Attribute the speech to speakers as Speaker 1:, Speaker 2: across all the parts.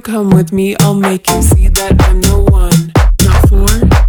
Speaker 1: come with me, I'll make you see that I'm the one. Not four,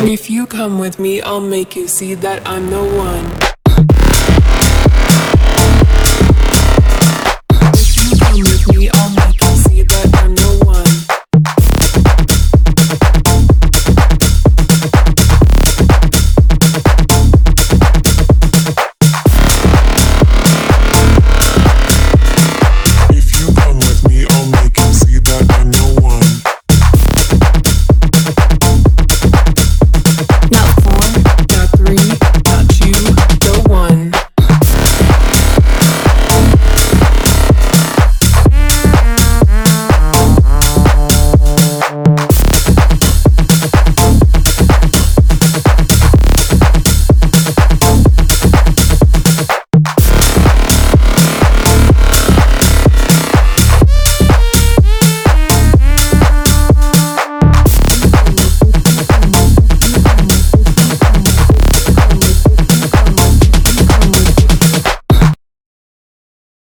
Speaker 2: If you come with me, I'll make you see that I'm
Speaker 1: the one.